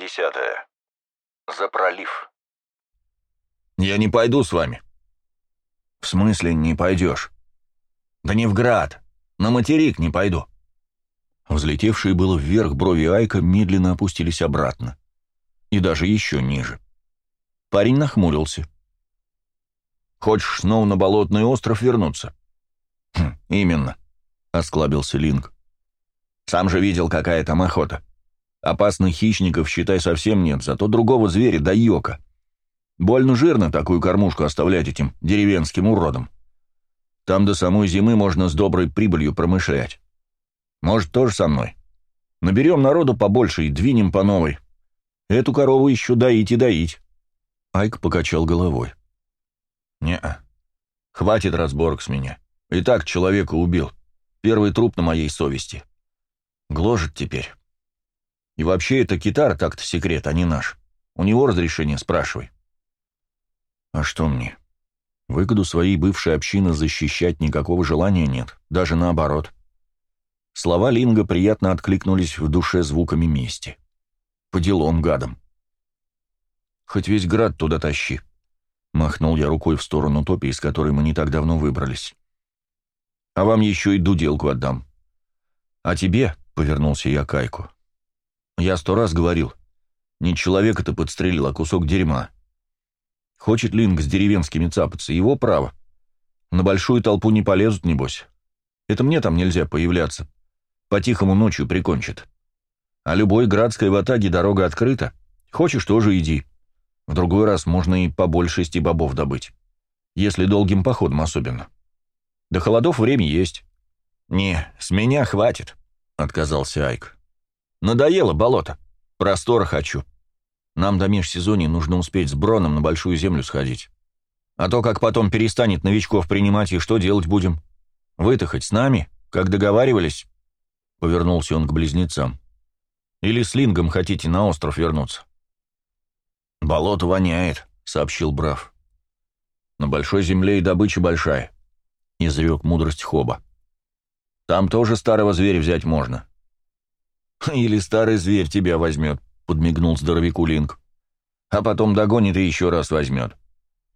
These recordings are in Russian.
десятая. За пролив. «Я не пойду с вами». «В смысле не пойдешь?» «Да не в град. На материк не пойду». Взлетевшие было вверх брови Айка медленно опустились обратно. И даже еще ниже. Парень нахмурился. «Хочешь снова на болотный остров вернуться?» «Хм, именно», — осклабился Линк. «Сам же видел, какая там охота. Опасных хищников, считай, совсем нет, зато другого зверя да йока. Больно жирно такую кормушку оставлять этим деревенским уродам. Там до самой зимы можно с доброй прибылью промышлять. Может, тоже со мной? Наберем народу побольше и двинем по новой. Эту корову еще доить и доить». Айк покачал головой. «Не-а. Хватит разборок с меня. И так человека убил. Первый труп на моей совести. Гложет теперь. И вообще это китар так-то секрет, а не наш. У него разрешение спрашивай». «А что мне? Выгоду своей бывшей общины защищать никакого желания нет, даже наоборот». Слова Линга приятно откликнулись в душе звуками мести. По делам гадам. «Хоть весь град туда тащи», — махнул я рукой в сторону топи, из которой мы не так давно выбрались. «А вам еще и дуделку отдам». «А тебе», — повернулся я к Айку, — «я сто раз говорил, не человека ты подстрелил, а кусок дерьма. Хочет Линг с деревенскими цапаться, его право. На большую толпу не полезут, небось. Это мне там нельзя появляться, по-тихому ночью прикончит. А любой градской ватаге дорога открыта. Хочешь, тоже иди. В другой раз можно и побольше сти бобов добыть. Если долгим походом особенно. До холодов время есть. «Не, с меня хватит», — отказался Айк. «Надоело болото. Простора хочу. Нам до межсезонья нужно успеть с Броном на Большую Землю сходить. А то, как потом перестанет новичков принимать, и что делать будем? Вы-то с нами, как договаривались?» Повернулся он к близнецам. «Или с Лингом хотите на остров вернуться?» «Болото воняет», — сообщил Брав. «На большой земле и добыча большая», — изрек мудрость Хоба. «Там тоже старого зверя взять можно». «Или старый зверь тебя возьмет», — подмигнул здоровяку Линг. «А потом догонит и еще раз возьмет.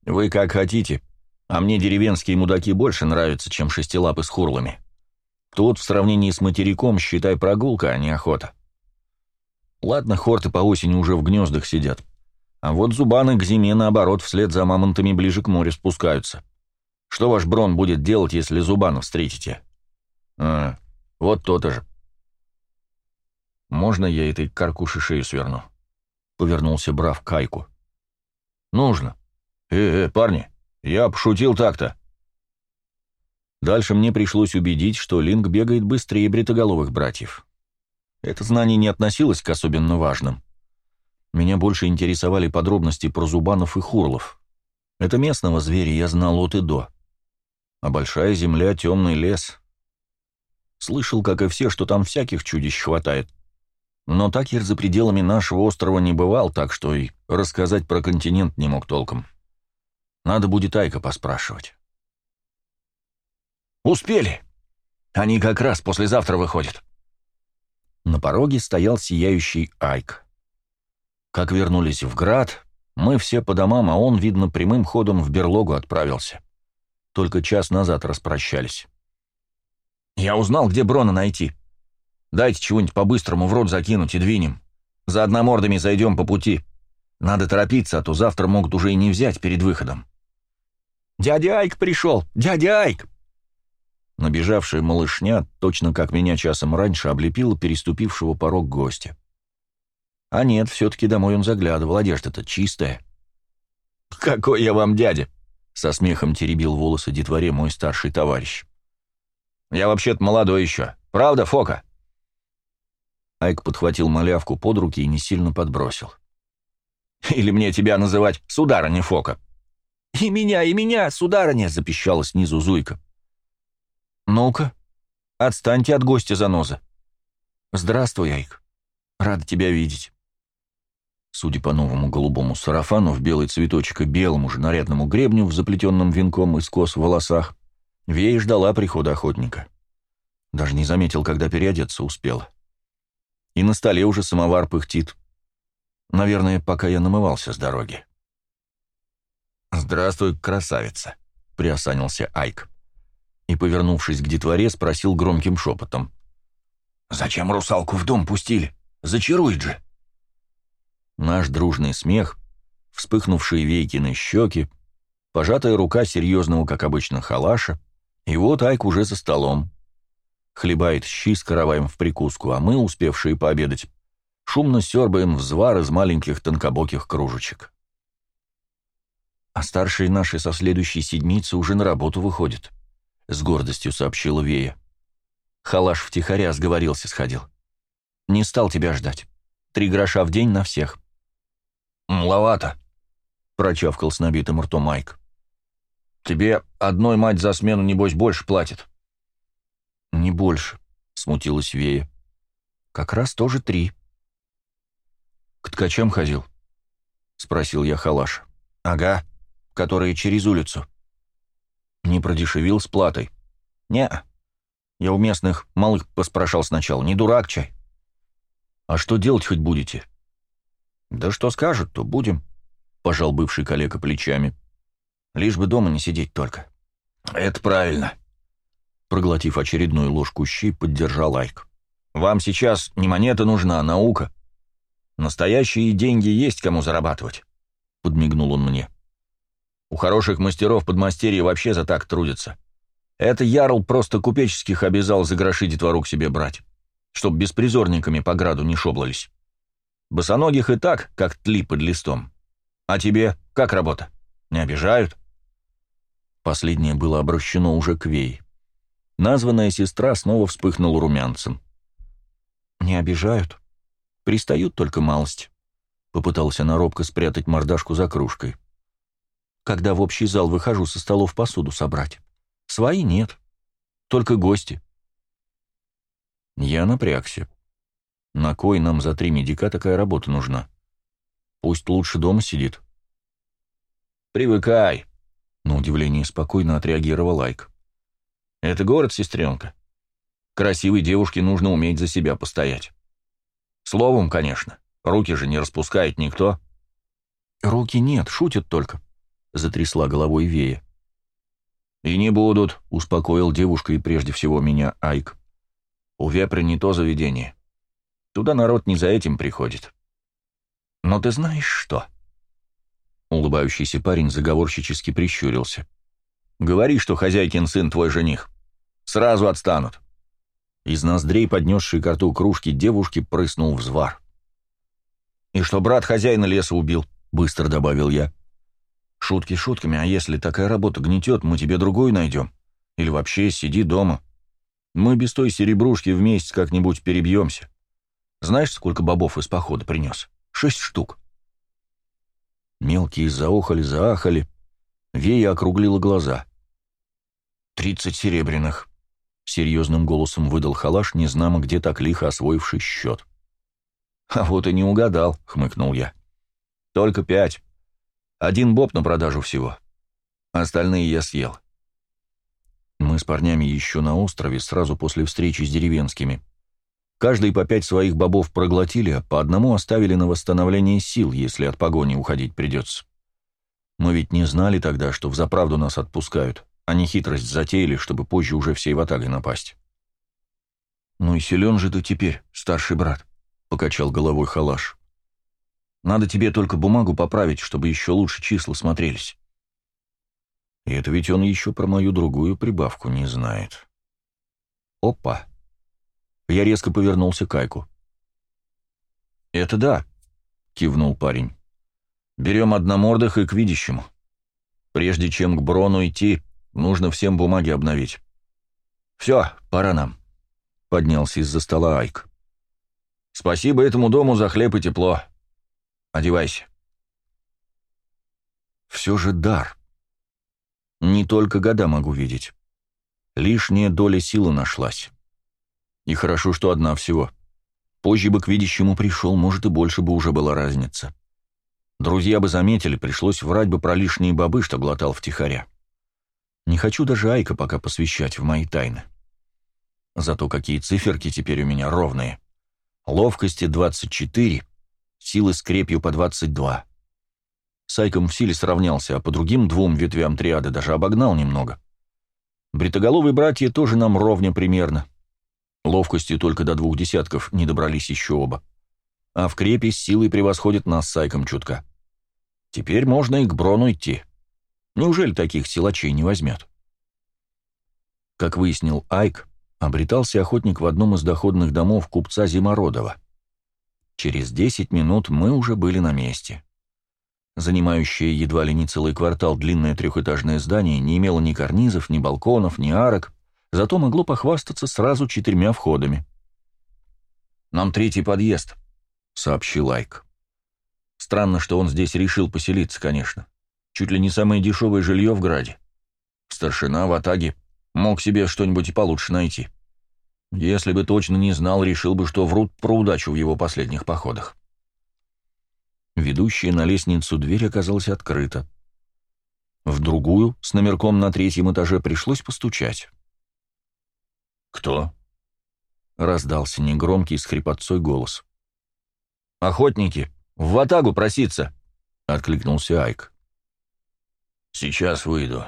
Вы как хотите, а мне деревенские мудаки больше нравятся, чем шестилапы с хурлами». Тут, в сравнении с материком, считай прогулка, а не охота. Ладно, хорты по осени уже в гнездах сидят. А вот зубаны к зиме, наоборот, вслед за мамонтами ближе к морю спускаются. Что ваш Брон будет делать, если зубанов встретите? А, вот то-то же. Можно я этой каркуши шею сверну? Повернулся Брав к Кайку. Нужно. Э-э, парни, я пошутил так-то. Дальше мне пришлось убедить, что Линк бегает быстрее бритоголовых братьев. Это знание не относилось к особенно важным. Меня больше интересовали подробности про Зубанов и Хурлов. Это местного зверя я знал от и до. А большая земля — темный лес. Слышал, как и все, что там всяких чудищ хватает. Но Такер за пределами нашего острова не бывал, так что и рассказать про континент не мог толком. Надо будет Айка поспрашивать. «Успели! Они как раз послезавтра выходят». На пороге стоял сияющий Айк. Как вернулись в град, мы все по домам, а он, видно, прямым ходом в берлогу отправился. Только час назад распрощались. «Я узнал, где Брона найти. Дайте чего-нибудь по-быстрому в рот закинуть и двинем. За одномордами зайдем по пути. Надо торопиться, а то завтра могут уже и не взять перед выходом». «Дядя Айк пришел! Дядя Айк!» Набежавшая малышня, точно как меня часом раньше, облепила переступившего порог гостя. А нет, все-таки домой он заглядывал, одежда-то чистая. «Какой я вам дядя!» — со смехом теребил волосы детворе мой старший товарищ. «Я вообще-то молодой еще. Правда, Фока?» Айк подхватил малявку под руки и не сильно подбросил. «Или мне тебя называть сударыня Фока?» «И меня, и меня, сударыня!» — запищала снизу Зуйка. «Ну-ка, отстаньте от гостя, заноза». «Здравствуй, Айк. Рада тебя видеть». Судя по новому голубому сарафану в белый цветочек и белому же нарядному гребню в заплетенном венком из кос в волосах, Вей ждала прихода охотника. Даже не заметил, когда переодеться успела. И на столе уже самовар пыхтит. Наверное, пока я намывался с дороги. «Здравствуй, красавица», — приосанился Айк. И, повернувшись к детворе, спросил громким шепотом. «Зачем русалку в дом пустили? Зачарует же!» Наш дружный смех, вспыхнувшие веки на щеки, пожатая рука серьезного, как обычно, халаша, и вот Айк уже за столом. Хлебает щи с караваем в прикуску, а мы, успевшие пообедать, шумно сербаем взвар из маленьких тонкобоких кружечек. «А старшие наши со следующей седмицы уже на работу выходят», — с гордостью сообщила Вея. Халаш втихаря сговорился сходил. «Не стал тебя ждать. Три гроша в день на всех». «Маловато», — прочавкал с набитым ртом Майк. «Тебе одной мать за смену, небось, больше платит». «Не больше», — смутилась Вея. «Как раз тоже три». «К ткачам ходил?» — спросил я Халаш. «Ага, которые через улицу». «Не продешевил с платой?» «Не, я у местных малых поспрашал сначала, не дурак чай». «А что делать хоть будете?» «Да что скажут, то будем», — пожал бывший коллега плечами. «Лишь бы дома не сидеть только». «Это правильно», — проглотив очередную ложку щи, поддержал Айк. «Вам сейчас не монета нужна, а наука. Настоящие деньги есть кому зарабатывать», — подмигнул он мне. «У хороших мастеров подмастерья вообще за так трудятся. Это Ярл просто купеческих обязал за гроши детвору к себе брать, чтоб беспризорниками по граду не шоблались. Босоногих и так, как тли под листом. А тебе как работа? Не обижают?» Последнее было обращено уже к Вей. Названная сестра снова вспыхнула румянцем. «Не обижают», Пристают только малость. Попытался она робко спрятать мордашку за кружкой. Когда в общий зал выхожу со столов посуду собрать. Свои нет. Только гости. Я напрягся. На кой нам за три медика такая работа нужна? Пусть лучше дома сидит. «Привыкай», — на удивление спокойно отреагировал Лайк. «Это город, сестренка. Красивой девушке нужно уметь за себя постоять. Словом, конечно. Руки же не распускает никто. «Руки нет, шутят только», — затрясла головой Вея. «И не будут», — успокоил девушка и прежде всего меня Айк. «У вепря не то заведение. Туда народ не за этим приходит». «Но ты знаешь что?» Улыбающийся парень заговорщически прищурился. «Говори, что хозяйкин сын твой жених. Сразу отстанут». Из ноздрей, поднесшей к рту кружки девушки, прыснул взвар. «И что брат хозяина леса убил», — быстро добавил я. «Шутки шутками, а если такая работа гнетет, мы тебе другую найдем. Или вообще сиди дома. Мы без той серебрушки вместе как-нибудь перебьемся. Знаешь, сколько бобов из похода принес? Шесть штук». Мелкие заохали-заахали. Вея округлила глаза. «Тридцать серебряных», — серьезным голосом выдал халаш, незнамо где так лихо освоивший счет. «А вот и не угадал», — хмыкнул я. «Только пять. Один боб на продажу всего. Остальные я съел». Мы с парнями еще на острове, сразу после встречи с деревенскими. Каждый по пять своих бобов проглотили, а по одному оставили на восстановление сил, если от погони уходить придется. Мы ведь не знали тогда, что взаправду нас отпускают. Они хитрость затеяли, чтобы позже уже всей ватагой напасть. «Ну и силен же ты теперь, старший брат», — покачал головой халаш. «Надо тебе только бумагу поправить, чтобы еще лучше числа смотрелись». И это ведь он еще про мою другую прибавку не знает. Опа! Я резко повернулся к Айку. «Это да», — кивнул парень. «Берем одномордых и к видящему. Прежде чем к Брону идти, Нужно всем бумаги обновить. Все, пора нам. Поднялся из-за стола Айк. Спасибо этому дому за хлеб и тепло. Одевайся. Все же дар. Не только года могу видеть. Лишняя доля силы нашлась. И хорошо, что одна всего. Позже бы к видящему пришел, может, и больше бы уже была разница. Друзья бы заметили, пришлось врать бы про лишние бобы, что глотал втихаря. Не хочу даже Айка пока посвящать в мои тайны. Зато какие циферки теперь у меня ровные. Ловкости 24, силы с крепью по 22. Сайком в силе сравнялся, а по другим двум ветвям триады даже обогнал немного. Бритоголовые братья тоже нам ровня примерно. Ловкостью только до двух десятков не добрались еще оба. А в крепе с силой превосходят нас Сайком чутка. Теперь можно и к Брону идти. Неужели таких силачей не возьмет? Как выяснил Айк, обретался охотник в одном из доходных домов купца Зимородова. Через десять минут мы уже были на месте. Занимающее едва ли не целый квартал длинное трехэтажное здание не имело ни карнизов, ни балконов, ни арок, зато могло похвастаться сразу четырьмя входами. «Нам третий подъезд», — сообщил Айк. Странно, что он здесь решил поселиться, конечно. Чуть ли не самое дешевое жилье в Граде. Старшина в Атаге мог себе что-нибудь и получше найти. Если бы точно не знал, решил бы, что врут про удачу в его последних походах. Ведущая на лестницу дверь оказалась открыта. В другую, с номерком на третьем этаже, пришлось постучать. «Кто?» — раздался негромкий с хрипотцой голос. «Охотники! В ватагу проситься!» — откликнулся Айк. «Сейчас выйду».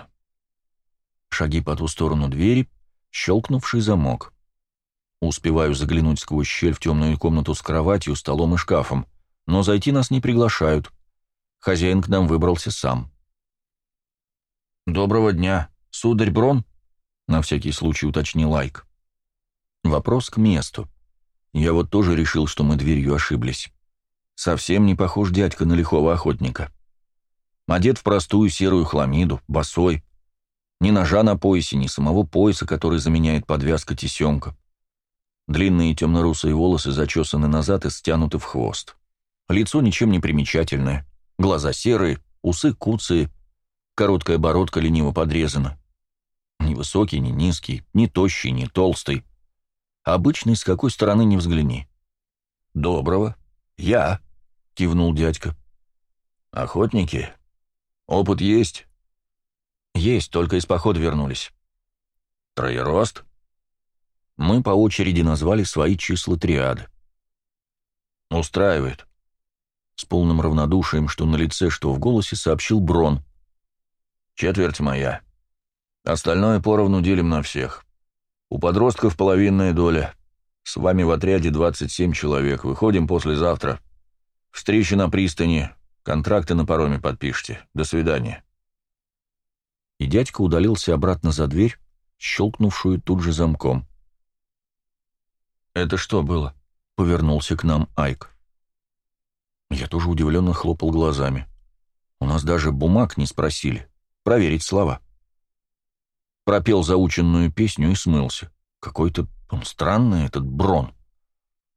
Шаги по ту сторону двери, щелкнувший замок. Успеваю заглянуть сквозь щель в темную комнату с кроватью, столом и шкафом, но зайти нас не приглашают. Хозяин к нам выбрался сам. «Доброго дня, сударь Брон?» — на всякий случай уточнил Лайк. Вопрос к месту. Я вот тоже решил, что мы дверью ошиблись. Совсем не похож дядька на лихого охотника. Одет в простую серую хламиду, босой. Ни ножа на поясе, ни самого пояса, который заменяет подвязка тесемка. Длинные темно-русые волосы зачесаны назад и стянуты в хвост. Лицо ничем не примечательное. Глаза серые, усы куцые, короткая бородка лениво подрезана. Ни высокий, ни низкий, ни тощий, ни толстый. Обычный, с какой стороны не взгляни. «Доброго. Я», — кивнул дядька. «Охотники? Опыт есть?» «Есть, только из похода вернулись». «Троерост?» Мы по очереди назвали свои числа триады. «Устраивает». С полным равнодушием, что на лице, что в голосе, сообщил Брон. «Четверть моя. Остальное поровну делим на всех. У подростков половинная доля. С вами в отряде 27 человек. Выходим послезавтра. Встреча на пристани. Контракты на пароме подпишите. До свидания». И дядька удалился обратно за дверь, щелкнувшую тут же замком. «Это что было?» — повернулся к нам Айк. Я тоже удивленно хлопал глазами. У нас даже бумаг не спросили. Проверить слова. Пропел заученную песню и смылся. Какой-то он странный, этот Брон.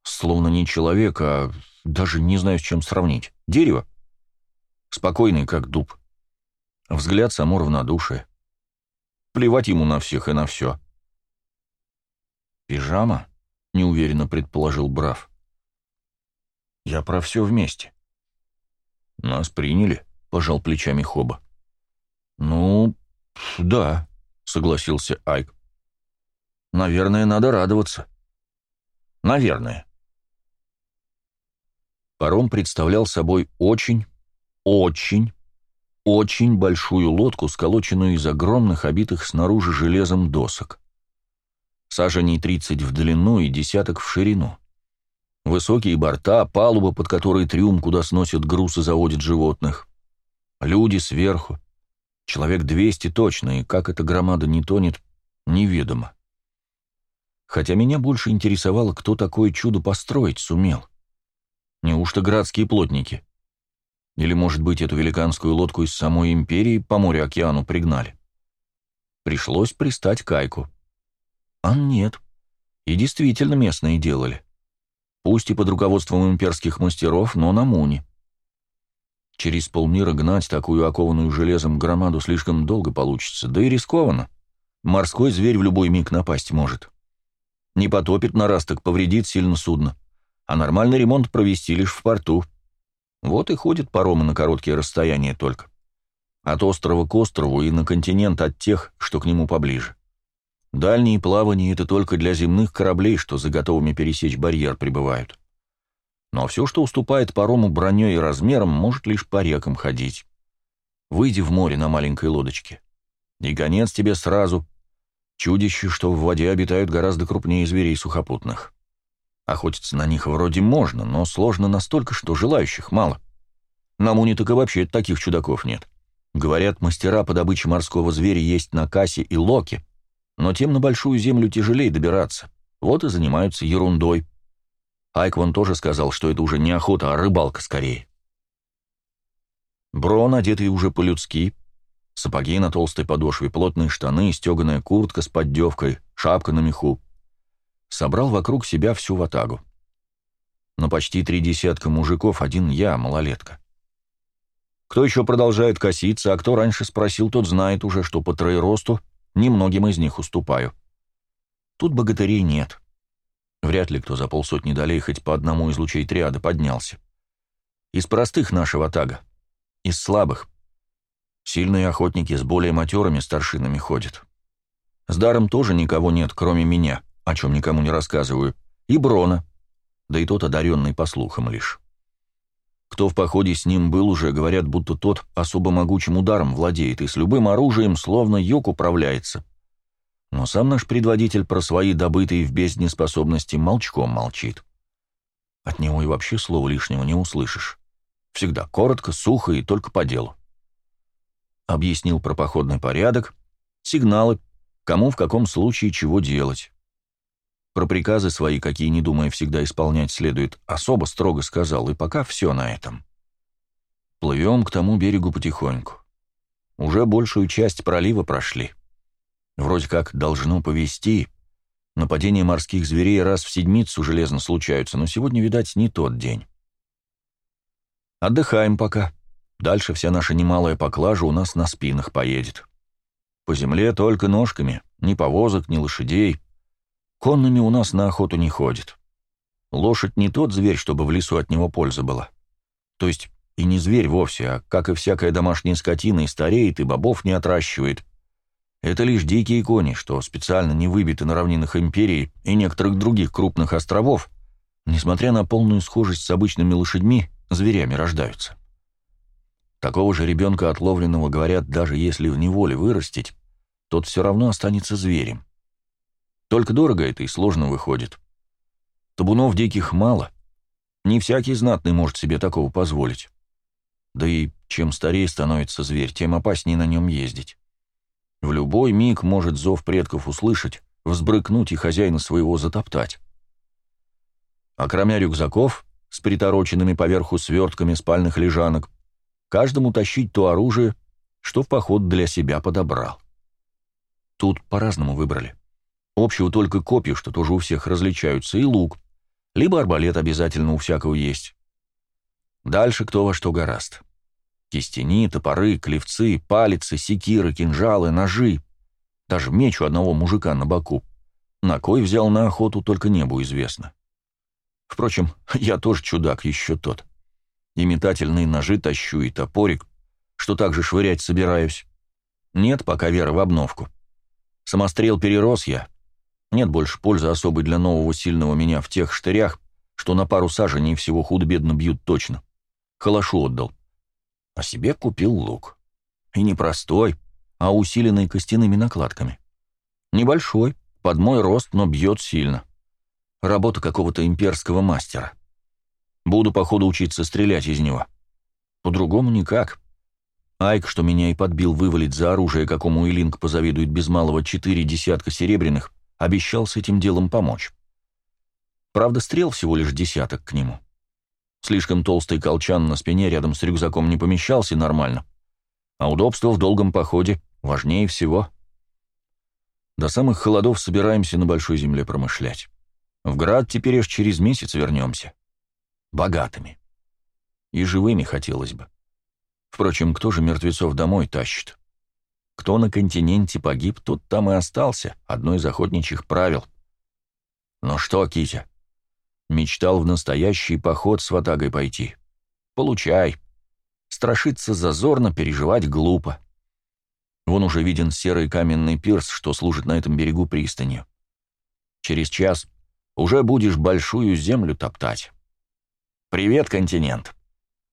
Словно не человек, а даже не знаю, с чем сравнить. Дерево. Спокойный, как дуб. Взгляд само равнодушие. Плевать ему на всех и на все. Пижама? — неуверенно предположил Брав. «Я про все вместе». «Нас приняли», — пожал плечами Хоба. «Ну, да», — согласился Айк. «Наверное, надо радоваться». «Наверное». Паром представлял собой очень, очень, очень большую лодку, сколоченную из огромных, обитых снаружи железом досок саженей 30 в длину и десяток в ширину. Высокие борта, палуба, под которой трюм, куда сносят груз и заводят животных. Люди сверху. Человек 200 точно, и как эта громада не тонет, неведомо. Хотя меня больше интересовало, кто такое чудо построить сумел. Неужто градские плотники? Или, может быть, эту великанскую лодку из самой империи по морю-океану пригнали? Пришлось пристать к Айку. А нет. И действительно местные делали. Пусть и под руководством имперских мастеров, но на Муне. Через полмира гнать такую окованную железом громаду слишком долго получится, да и рискованно. Морской зверь в любой миг напасть может. Не потопит на раз, так повредит сильно судно. А нормальный ремонт провести лишь в порту. Вот и ходят паромы на короткие расстояния только. От острова к острову и на континент от тех, что к нему поближе. Дальние плавания — это только для земных кораблей, что за готовыми пересечь барьер прибывают. Но все, что уступает парому броней и размерам, может лишь по рекам ходить. Выйди в море на маленькой лодочке. И конец тебе сразу. Чудище, что в воде обитают гораздо крупнее зверей сухопутных. Охотиться на них вроде можно, но сложно настолько, что желающих мало. На Муне так и вообще таких чудаков нет. Говорят, мастера по добыче морского зверя есть на Кассе и Локе, но тем на большую землю тяжелее добираться. Вот и занимаются ерундой. Айк вон тоже сказал, что это уже не охота, а рыбалка скорее. Брон, одетый уже по-людски, сапоги на толстой подошве, плотные штаны, стеганая куртка с поддевкой, шапка на меху. Собрал вокруг себя всю ватагу. Но почти три десятка мужиков, один я, малолетка. Кто еще продолжает коситься, а кто раньше спросил, тот знает уже, что по троеросту немногим из них уступаю. Тут богатырей нет. Вряд ли кто за полсотни долей хоть по одному из лучей триады поднялся. Из простых нашего тага. Из слабых. Сильные охотники с более матерыми старшинами ходят. С даром тоже никого нет, кроме меня, о чем никому не рассказываю, и Брона, да и тот одаренный по слухам лишь. Кто в походе с ним был уже, говорят, будто тот особо могучим ударом владеет и с любым оружием словно йог управляется. Но сам наш предводитель про свои добытые в бездне способности молчком молчит. От него и вообще слова лишнего не услышишь. Всегда коротко, сухо и только по делу. Объяснил про походный порядок, сигналы, кому в каком случае чего делать. Про приказы свои, какие, не думая, всегда исполнять следует, особо строго сказал, и пока все на этом. Плывем к тому берегу потихоньку. Уже большую часть пролива прошли. Вроде как должно повести. Нападения морских зверей раз в седмицу железно случаются, но сегодня, видать, не тот день. Отдыхаем пока. Дальше вся наша немалая поклажа у нас на спинах поедет. По земле только ножками, ни повозок, ни лошадей. Конными у нас на охоту не ходит. Лошадь не тот зверь, чтобы в лесу от него польза была. То есть и не зверь вовсе, а, как и всякая домашняя скотина, и стареет, и бобов не отращивает. Это лишь дикие кони, что специально не выбиты на равнинах империи и некоторых других крупных островов, несмотря на полную схожесть с обычными лошадьми, зверями рождаются. Такого же ребенка отловленного, говорят, даже если в неволе вырастить, тот все равно останется зверем. Только дорого это и сложно выходит. Табунов диких мало. Не всякий знатный может себе такого позволить. Да и чем старее становится зверь, тем опаснее на нем ездить. В любой миг может зов предков услышать, взбрыкнуть и хозяина своего затоптать. А кроме рюкзаков, с притороченными поверху свертками спальных лежанок, каждому тащить то оружие, что в поход для себя подобрал. Тут по-разному выбрали. Общего только копья, что тоже у всех различаются, и лук. Либо арбалет обязательно у всякого есть. Дальше кто во что гораст. Кистени, топоры, клевцы, палицы, секиры, кинжалы, ножи. Даже меч у одного мужика на боку. На кой взял на охоту, только небу известно. Впрочем, я тоже чудак еще тот. И метательные ножи тащу, и топорик, что также швырять собираюсь. Нет пока веры в обновку. Самострел перерос я. Нет больше пользы особой для нового сильного меня в тех штырях, что на пару саженей всего худо-бедно бьют точно. Халашу отдал. А себе купил лук. И не простой, а усиленный костяными накладками. Небольшой, под мой рост, но бьет сильно. Работа какого-то имперского мастера. Буду, походу, учиться стрелять из него. По-другому никак. Айк, что меня и подбил вывалить за оружие, какому Илинг позавидует без малого четыре десятка серебряных, обещал с этим делом помочь. Правда, стрел всего лишь десяток к нему. Слишком толстый колчан на спине рядом с рюкзаком не помещался нормально. А удобство в долгом походе важнее всего. До самых холодов собираемся на большой земле промышлять. В град теперь аж через месяц вернемся. Богатыми. И живыми хотелось бы. Впрочем, кто же мертвецов домой тащит? Кто на континенте погиб, тот там и остался, одно из охотничьих правил. Ну что, Китя, мечтал в настоящий поход с ватагой пойти? Получай. Страшиться зазорно, переживать глупо. Вон уже виден серый каменный пирс, что служит на этом берегу пристани. Через час уже будешь большую землю топтать. «Привет, континент!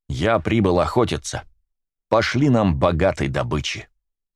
Я прибыл охотиться. Пошли нам богатой добычи!»